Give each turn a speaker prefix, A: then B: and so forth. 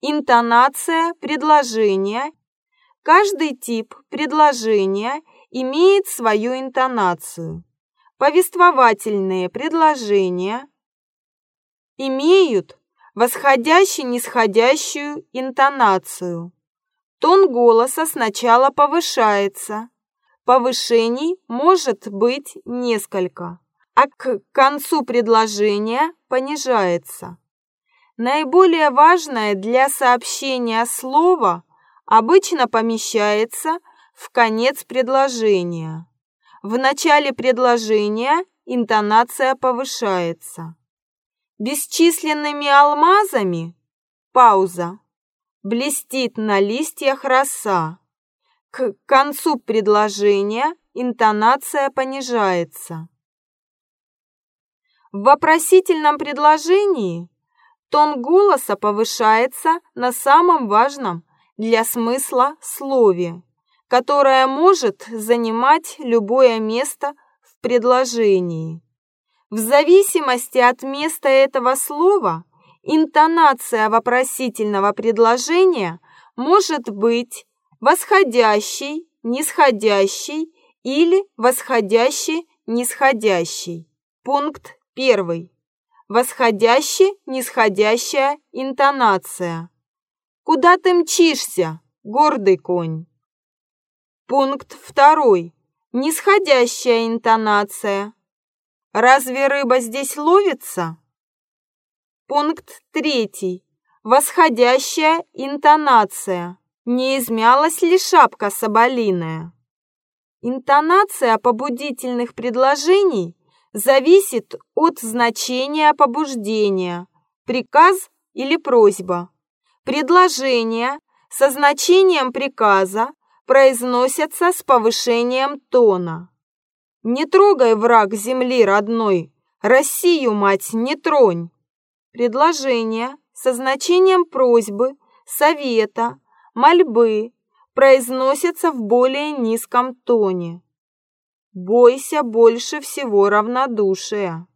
A: Интонация предложения. Каждый тип предложения имеет свою интонацию. Повествовательные предложения имеют восходящую-нисходящую интонацию. Тон голоса сначала повышается. Повышений может быть несколько, а к концу предложения понижается. Наиболее важное для сообщения слово обычно помещается в конец предложения. В начале предложения интонация повышается. Бесчисленными алмазами пауза блестит на листьях роса. К концу предложения интонация понижается. В вопросительном предложении Тон голоса повышается на самом важном для смысла слове, которое может занимать любое место в предложении. В зависимости от места этого слова интонация вопросительного предложения может быть восходящей, нисходящей или восходящей-нисходящей. Пункт первый восходящая-нисходящая интонация. Куда ты мчишься, гордый конь? Пункт второй. Нисходящая интонация. Разве рыба здесь ловится? Пункт третий. Восходящая интонация. Не измялась ли шапка соболиная? Интонация побудительных предложений зависит от значения побуждения, приказ или просьба. Предложения со значением приказа произносятся с повышением тона. Не трогай враг земли родной, Россию, мать, не тронь. Предложения со значением просьбы, совета, мольбы произносятся в более низком тоне. Бойся больше всего равнодушия.